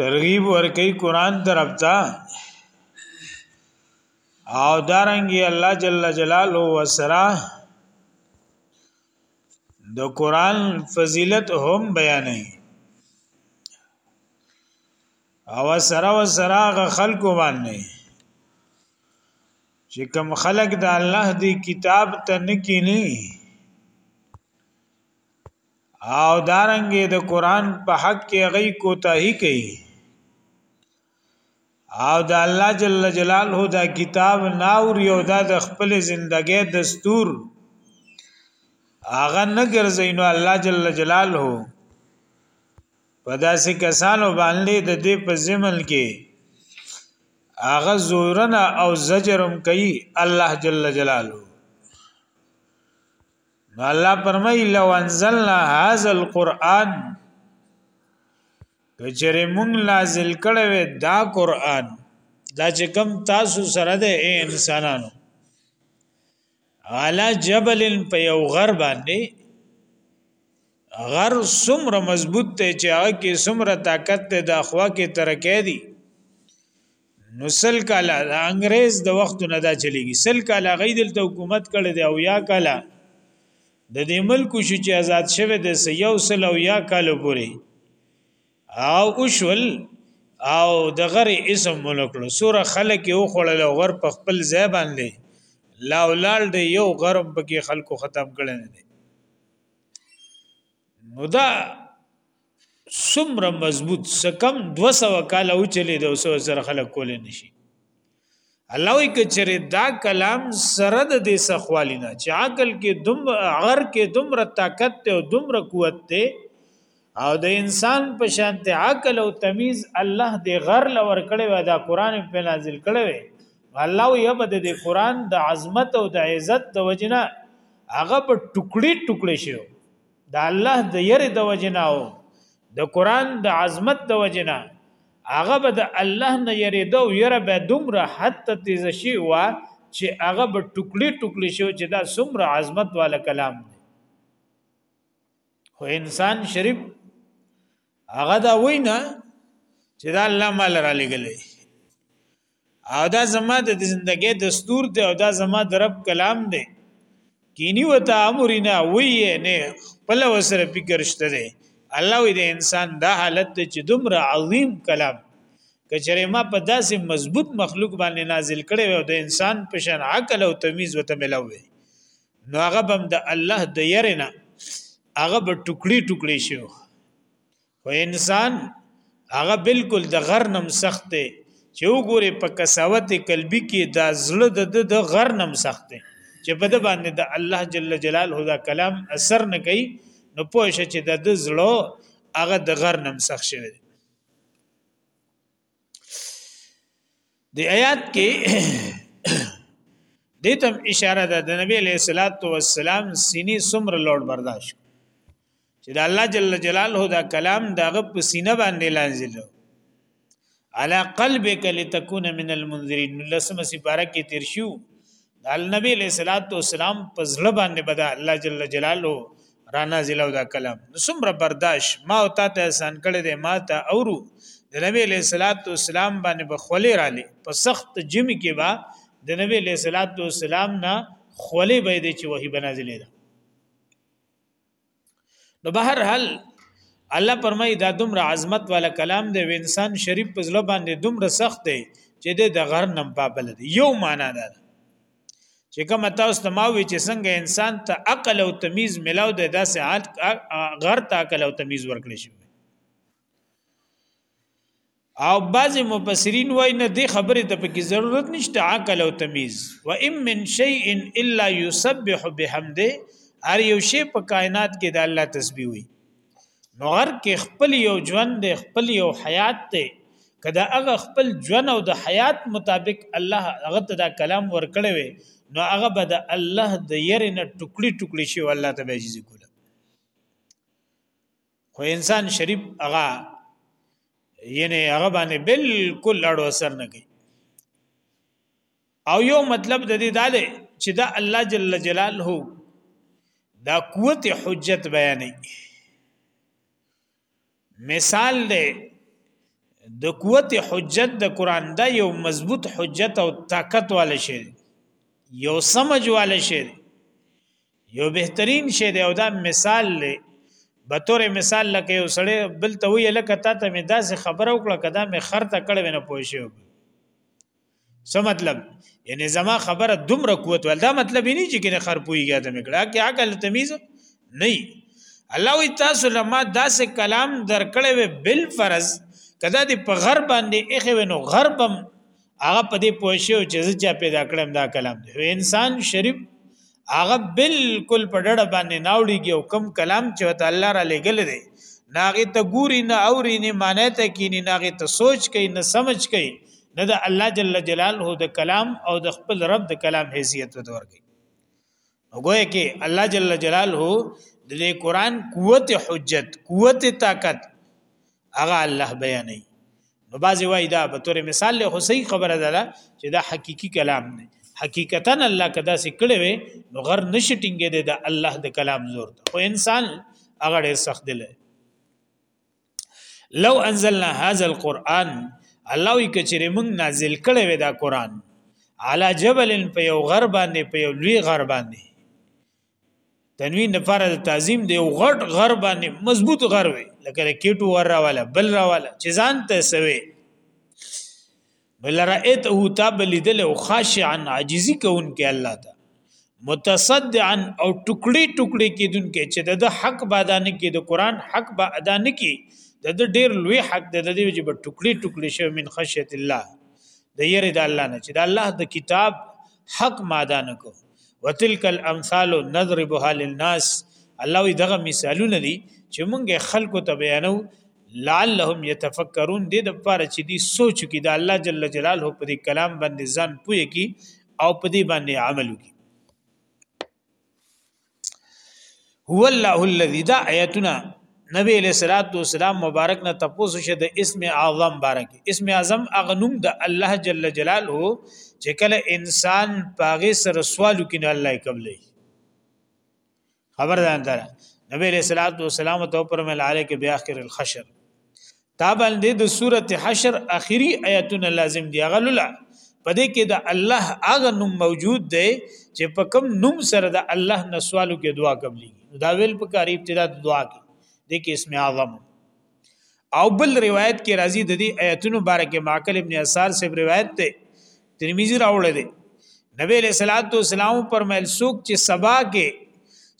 ترغیب ورکی قران طرف ته او دارنګي الله جل جلاله وسرا د قران فضیلت هم بیانې او سره و سره غ خلکو باندې چې کم خلق د الله دی کتاب ته نکینی او دارنګې د قران په حق کې غي کوتاهي کوي او د الله جل جلاله دا کتاب ناور یو دا د خپل زندګۍ دستور هغه نه ګرځینو الله جل جلاله په داسې کسانو باندې د دې په زمل کې هغه زورنا او زجرم کوي الله جل جلاله نو الله فرمای لو انزلنا هاذا القرآن کچره مونږ نازل کړه وې دا قرآن دا چې کم تاسو سره ده اے انسانانو علا جبل په یو غر باندې غر سمره مضبوط ته چې هغه کې سمره طاقت ته د اخوا کې ترکې دي نو سل کاله د انګريز د وخت نه دا چلیږي سل کاله غي دلته حکومت کړي دی او یا کاله د دې ملک شو چې آزاد شوه د یو سل او یا کاله پوري او اوشول او د غره اسم ملکړو سوره خلق یو خړل او غر په خپل ځای باندې لا ولال دی یو غرب پکې خلکو ختم کړي نه دي نو دا سمره مضبوط سکم 200 کال او چلی د اوسو سره خلق کول نشي الله وی کچره دا کلام سره د دې سخوالینا چې عقل کې دم غر کې دمر طاقت ته او دمر قوت ته او د انسان په شان ته عقل او تمیز الله دې غر لور کړي و دا قران په نازل کړي وي الله وی به د دې قران د عظمت او د عزت د وجنه هغه په ټوکړي ټوکړي شي د الله د یری د وجنا او د قران د عظمت د وجنا هغه به د الله نه یری دو یره به دومره حتی تیز شي وا چې هغه به ټوکړي ټوکړي شو چې دا څومره عظمت والا کلام دی خو انسان شریف هغه دا وینا چې دا الله مال را لګلې او دا زما د زندګۍ دستور دی او دا زما د رب کلام دی کینی وتا امرنا وی نه خپل وسره فکر شته دی الله وی د انسان دا حالت دی چې دومره عظیم کلام کچره ما په داسې مضبوط مخلوق باندې نازل کړي او د انسان په شان عقل او تمیز وته ملوي نو هغه بم د الله د يرنه هغه به ټوکړي ټوکړي شو خو انسان هغه بالکل د غرنم سخت دی چې وګوره په کساوت قلبي کې دا زړه د د غرنم سخت دی چې په د باندې د الله جل جلاله دا کلام اثر نه کوي نو پوه شي چې د د زړه هغه د غرنم سخت شوی دی د آیات کې د ته اشاره ده د نبی علیہ الصلات والسلام سینې سمر لوړ برداشت چې د الله جل جلاله دا کلام دغه په سینه باندې لانځل علا قلبک لتكون من المنذرین لسم سپاره کې تیر شو د النبی علیہ الصلوۃ والسلام په زړه باندې بدا الله جل جلاله را نازل او دا کلام څومره برداشت ما او تا ته احسان کړی دی ما ته اورو د نبی علیہ الصلوۃ والسلام باندې بخولې را لې په سخت جمی کې با د نبی علیہ الصلوۃ والسلام نه خولې به دې چې وਹੀ بنازلې ده نو بهر حل الله پرمای دا دومره عظمت والا کلام دی و انسان شریف په ځل باندې دومره سخت دی چې د غر نم پابل دی یو معنا ده چې کوم تاسو ته ماوي چې څنګه انسان ته عقل او تمیز ملاو دی داسې غر ته عقل او تمیز ورکړي شي او بعض مفسرین وای نه دی خبره ته پکې ضرورت نشته عقل او تمیز و ام من شیء الا یسبح بحمده هر یو شی په کائنات کې د الله تسبیح وي نو هر کې خپل یو ژوند دی خپل یو حیات دی کدا هغه خپل ژوند او د حیات مطابق الله هغه ته دا کلام ورکړی وي نو هغه به د الله د ير نه ټوکړي ټوکړي شي والله ته به عزیز کوله خو انسان شریف هغه یعنی هغه باندې بالکل اړو اثر نه کوي او یو مطلب د دې داله چې دا الله جل جلاله دا قوت حجت بیانې مثال دی د قوت حجت د قران دا یو مضبوط حجت او طاقت والا شی یو سمجواله شی یو بهترین شی دی او دا مثال لې به تور مثال لکه یو سړی بل ته وی لکه تا ته مې داسې خبره وکړه کدا مې خرته کړې ونه پوه شو څه مطلب یعنی زما خبره دومره قوت ول دا مطلب نه چې کنه خر پویږي ته میکړه کې عقل تمیز نه الله وی تاسو لما داسې کلام درکړې وې بل فرض کدا دې په غر باندې اخې نو غربم هغه په دې پوه شو چې زه چا پیدا کړم دا کلام دی انسان شریف هغه بالکل په ډډه باندې ناوړيږي او کم کلام چې وته الله را لګل دی ناغه ته ګوري نه اوري نه معنی ته کینی ناغه ته سوچ کوي نه سمج کوي نه د الله جل جلاله د کلام او د خپل رب د کلام حیثیت ورکړي وګوي کې الله جل جلاله د دې قران قوت حجت قوت طاقت هغه الله بیانې نو بازي وای دا به تور مثال له خو صحیح خبره ده چې دا حقيقي کلام نه حقیقتا الله کدا سې کړي وي نو غر نشي ټینګې ده د الله د کلام زور ته او انسان هغه ډېر سخت دی لو انزلنا هذا القرآن الله وی کچره موږ نازل کړي وې دا قرآن علا جبل په یو غر باندې په یو لوی غر باندې تنوین لپاره د تعظیم دی او غټ غر باندې مضبوط غر وي لکه کېټو ور راواله بل راواله چې ځان ته سوي بل رأيته تاب لیدل او خاشعا عاجزی کوونکې الله ته متصدعا او ټوکړي ټوکړي کېدونکې چې د حق بادا نه کې د قران حق با ادا نه کې د ډېر لوی حق د دې چې په ټوکړي ټوکړي شوی من خشیت الله د یری د الله نه چې د الله د کتاب حق ماده نه کو وتلک الامثال نضربها للناس الله دغه مثالونه دي چې مونږه خلکو ته بیانو لعلهم يتفکرون دې د پاره چې دې سوچ کې د الله جل جلاله په دې کلام باندې ځان پوي کې او په دې باندې عمل وکړي هو الله الذي دا آیتنا نبی علیہ الصلوۃ والسلام مبارک نه تپوسو شه د اسم اعظم بارک اسم اعظم اغنوم د الله جل جلاله چې کله انسان پاغه سره سوالو کینه الله قبلې خبر ده انتره نبی علیہ الصلوۃ والسلام ته پر مل علیک بیاخر الخشر تا باندې د سورته حشر اخیری آیتونه لازم دی غلل پدې کې د الله هغه نوم موجود دی چې په کوم نوم سره د الله نسوالو کې دعا قبلي دا ویل په کاری ابتدا د دعا کې د کې اسم اعظم او بل روایت کې راځي د دې آیتونو باره کې ماکل ابن اسار سے روایت ته ترمذی راوړی دی نبی علیہ الصلوۃ والسلام فرمایل سوک چې سبا کې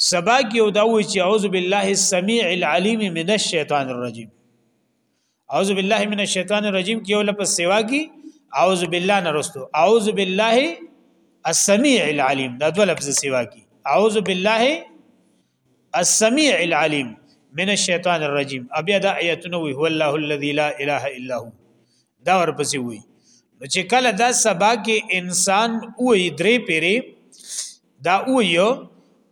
سبا کې او دا وی چې اعوذ بالله السمیع العلیم من الشیطان الرجیم اعوذ بالله من الشیطان الرجیم کې ول په سیوا کې اعوذ بالله نرستو اعوذ بالله السمیع العلیم دا دوه لفظ سیوا کې اعوذ بالله السميع العليم من الشیطان الرجیم بیا دا آیتونه وی هو الله الذی لا اله الا هو دا ورپسې وی نو چې کله دا سبا کې انسان وې درې پیری دا ویو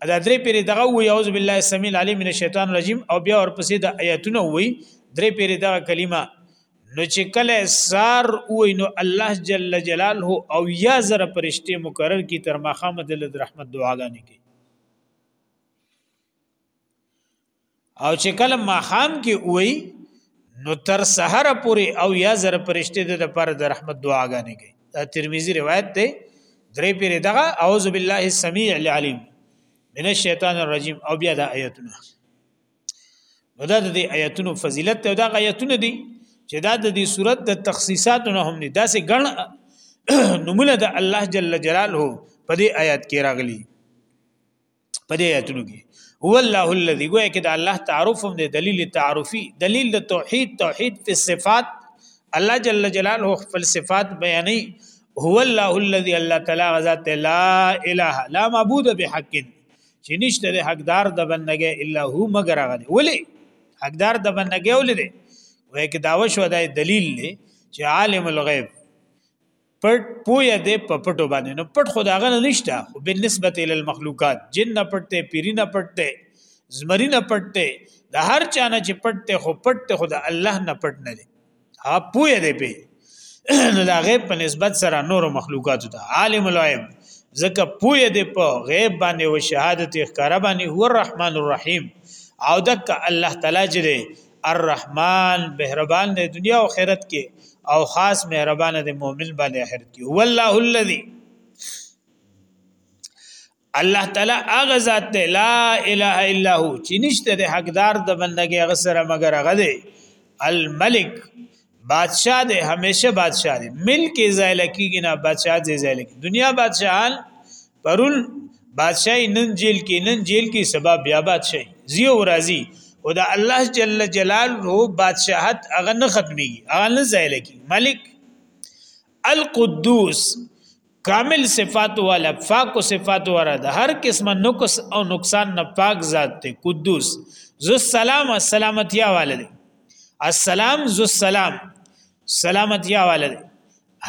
دا درې پیری دغه وی اعوذ بالله السميع العليم من الشیطان الرجیم او بیا ورپسې دا آیتونه وی درې پیری دغه کلمه نو چې کله سار وې نو الله جل جلاله او یا زر پرشته مقرر کی تر مخامد رحمت دعاګانې کی او چې کله ماخام کې وای نو تر سحر پورې او یا زر پرشته د پر د رحمت دعاګانې کوي دا ترمذی روایت ده درې پیری دغه اعوذ بالله السمیع العلیم من الشیطان الرجیم او بیا د آیتونه نو دا د آیتونو فضیلت ته دا آیتونه دي چې دا د دې صورت د تخصیصاتو نه هم دي دا سه ګڼ نمونه د الله جل جلاله په دې آیات کې راغلي په دې آیتونو کې هو الله الذي ګویا کې د الله تعارف هم د دلیل تعارفي دلیل د توحید توحید په صفات الله جل جلاله خپل صفات بیانې هو الله الذي الله تعالی غزاد لا اله لا معبود بحق چې نشته د حقدار د بندګې الا هو مگر غني ولی حقدار د بندګې ولې دی وای کې داوه شو د دلیل دی چې عالم الغیب پټ پویا دی په پټو باندې نو پټ خدا غنه نشته خو بالنسبه ال المخلوقات جن نه پټته پیری نه پټته زمری نه پټته د هر چا نه چې پټته خو پټته خدا الله نه پټ نه دی ها پویا دی په نو دا غیب په نسبت سره نور مخلوقات ته عالم الغیب زکه پوی دی په غیب باندې او شهادت اخکار باندې هو الرحمن الرحیم او دک الله تعالی جره الرحمن مهربان دی دنیا او آخرت کې او خاص مهربان دی مؤمن باندې آخرت کې هو الله الذی الله تعالی هغه ذات دی لا اله الا هو چې نشته د حقدار د بندګۍ غسر مگر هغه دی الملک بادشاہ دی همیشه بادشاہ دی ملک زایل کیږي نه بادشاہ دی زایل کی دنیا بادشاہان پرون بادشاہي نن جیل کې نن جیل کې سبب بیا بادشاہي زیو راضی او دا الله جل جلاله بادشاہت هغه نه ختمي هغه نه زایل کی ملک القدوس کامل صفات والا پاک صفات والا د هر قسم نقص او نقصان نه پاک ذات ته قدوس ذو السلام السلامتیا والا دی السلام ذو السلام سلامتیا والا دی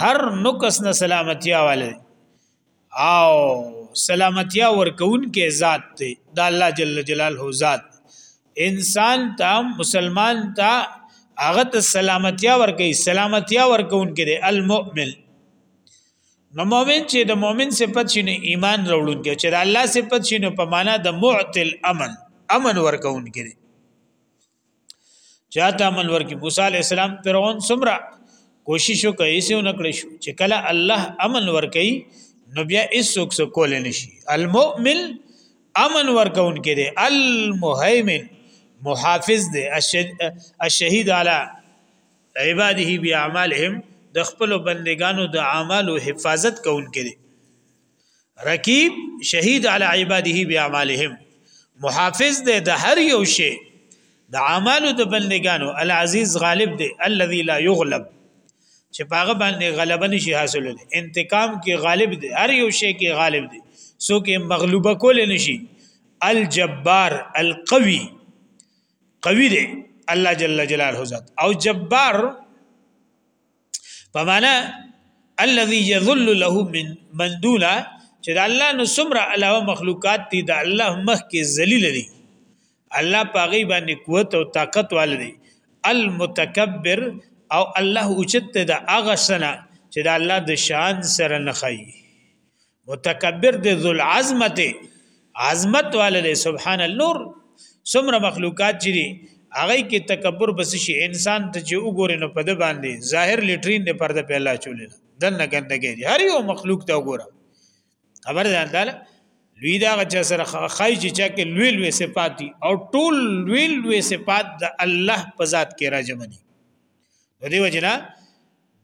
هر نقص نه سلامتیا والا دی او سلامتیا ورکون کې ذات ته د الله جل جلاله ذات انسان ته مسلمان ته هغه ته سلامتیا ورکي سلامتیا ورکون کې دی المؤمن نو مؤمن چې د مؤمن صفت شینه ایمان راوړون کې چې د الله صفت شینه په معنا د معتل امن امن ورکون کې چاته امن ورکی موسی علی السلام فرعون سمرا کوشش وکړي چې ونکړي شو چې کله الله امن ورکي نو بیا هیڅوک څه کول نشي المؤمن امن ورکون کې دی المهیمن محافظ دی الشهید علی عباده باعمالهم د خپل بندگانو د اعمالو حفاظت کوونکی دی رقیب شهید علی عباده باعمالهم محافظ دی د هر یو شی د اعمالو د بندگانو العزیز غالب دی الذي لا یغلب چې پاغه باندې غلبه نشي حاصلول انتقام کې غالب دی هر یو شی کې غالب دی سو کې مغلوبه کول نشي الجبار القوي قوی دی الله جل جلاله ذات او جبار په معنا الذي يذل له من من دون چې د الله نو سمره علاوه مخلوقات دي د الله مخ کې ذلیل دي الله پاغي باندې قوت او طاقت والدي المتکبر او الله اوچت د اغه سنا چې د الله د شان سره نه خایي متکبر دی ذل عظمت عظمت والد سبحان النور سمره مخلوقات چې دي هغه کې تکبر بس شي انسان ته چې وګوري نو په د باندې ظاهر لیټرین د پرده پیلا چولې دنه ګندګي دي هر یو مخلوق ته وګوره خبر ده تعالی لوی دا چې سره خای چې چا کې لوی لوی صفات او ټول لوی لوی صفات د الله په ذات کې راځم دي د دې وجنه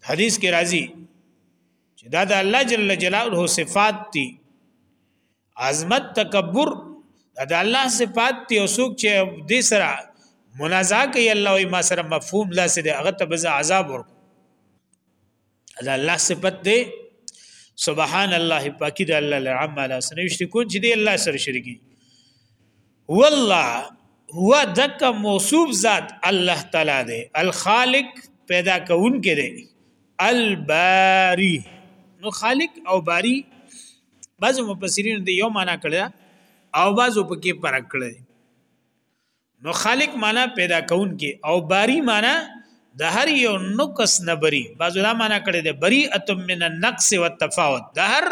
حدیث کې راځي چې دا د الله جل جلاله صفات دي عظمت تکبر دا د الله صفات دي او څوک چې دې سره منازعه کوي الله او ما سره مفهوم لا سره هغه ته به عذاب ورکو دا الله صفت دی سبحان الله پاکی د الله لعما لا سنوشت کون چې دی الله سره شریکی هو الله هو دک موصوف ذات الله تعالی دی الخالق پیدا کون کې دی الباری نو خالق او باری بعض مفسرین دی یو معنا کړی او بعضو پکې فرق کړی نو خالق معنا پیدا کون کې او باری معنا د هر یو نقص نه بری بعضو دا معنا کړی دی بری اتم من النقص والتفاوت د هر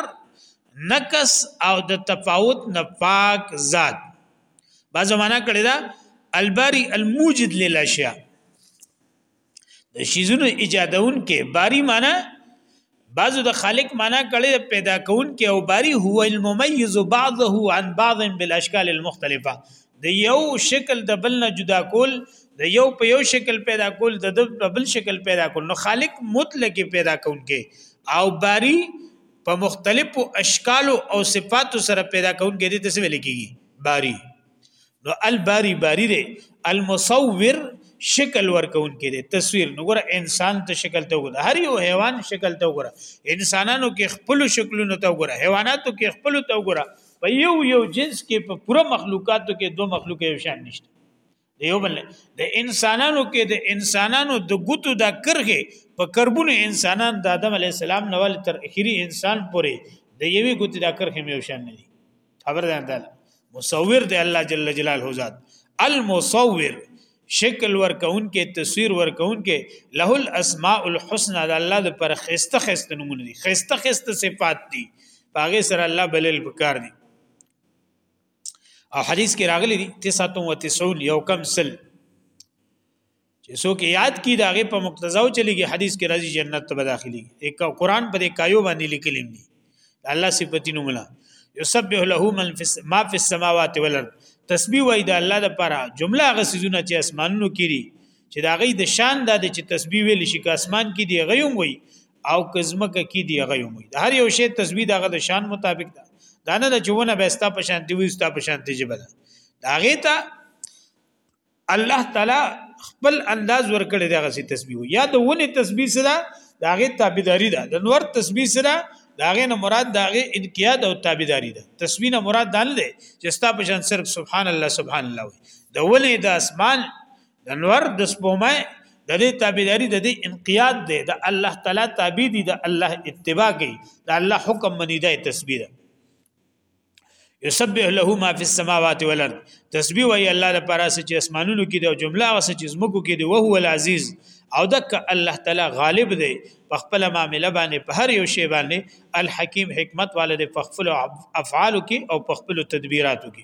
نقص او د تفاوت نه پاک ذات بعض معنا کړی دا الباری الموجد للاشیاء د شیزونو ایجادون کې باری معنا بعضو د خالق معنا کړي د پیدا کون کې او باری هو المميز بعضه عن بعض بالاشكال المختلفه د یو شکل د بل نه جدا کول د یو په یو شکل پیدا کول د بل شکل پیدا کول نو خالق مطلق پیدا کون کې او باری په مختلفو اشکالو او صفاتو سره پیدا کون کې دي ته ویل کېږي باری نو الباری باری دی المصور شکل ورکون کې دي تصویر نو ګره انسان ته شکل ته وګوره هر یو حیوان شکل ته وګوره انسانانو کې خپل شکلونه ته وګوره حیواناتو کې خپل ته وګوره په یو یو جنس کې په پوره مخلوقاتو کې دوه مخلوق یو شان نشته دیو بل د انسانانو کې د انسانانو د ګوتو د کرغه په کربونه انسانان د آدم علی السلام نه ول تر اخیری انسان پورې د یوې ګوتې د کرغه میو شان نه دي خبر ده ده مصور دی الله جل جلاله ذات المصور شکل ورکون کې تصویر ورکون کې له الاسماء الحسنى د الله د پر خسته خسته نمونه دي خسته خسته صفات دي پاغه سره الله بلل بکار دي او حدیث کې راغلي دي 99 یو کم سل چې څوک یاد کی داغه په مقتضا او چلیږي حدیث کې راځي جنت ته داخلي یک قرآن پر کایو باندې لیکل دي الله صفاتینو ملا یسبح له من فی ما فی السماوات والارض تسبیح وای د الله لپاره جمله غسیزونه چې اسمانونو کې دي چې دا غي د شان د چې تسبیح ویل شي که اسمان کې دی غيوم وي او کزمکه کې دی هغه یو مې هر یو شی تسبیح دغه د شان مطابق ده دا نه چې ونه به ستا په شان دی وي ستا په شان دی جبل دا غي ته الله تعالی خپل انداز ورکړي دغه سي تسبیح یا د ونه تسبیح سره دا غي تابعداري ده د نور تسبیح سره دا غي نه مراد دا غي انقیاد او تابعداري ده تسبیح نه مراد دال ده چې ستا په شان صرف سبحان الله سبحان الله وي د ونه د اسمان د نور د سپومای د دې تابعداري د دې انقیاد دی د الله تعالی تابع دي د الله اتباع کوي د الله حکم منی دی تسبیح ده یسبح له ما فی السماوات والارض تسبیح وی الله لپاره چې اسمانونو کې د جمله او چې زمکو کې دی او هو العزیز او دک الله تعالی غالب دی په خپل معاملې باندې په هر یو شی باندې الحکیم حکمت والد په خپل افعال کې او په خپل تدبیراتو کې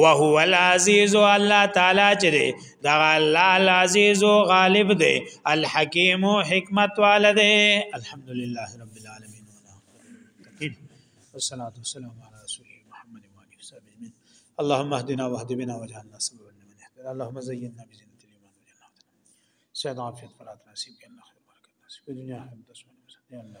وهو العزیز الله تعالی چې دی دا الله العزیز غالب دی الحکیم حکمت والده الحمدلله رب العالمین والصلاه والسلام علی رسول محمد و علی وصحبه اللهم اهدنا واهد بنا واجعلنا سببا لمن اهتدى اللهم زينا بزينة الايمان واجعلنا سعد عافيه فلا تناسب يا الله خير بركه الناس في الدنيا خير تسمع يا الله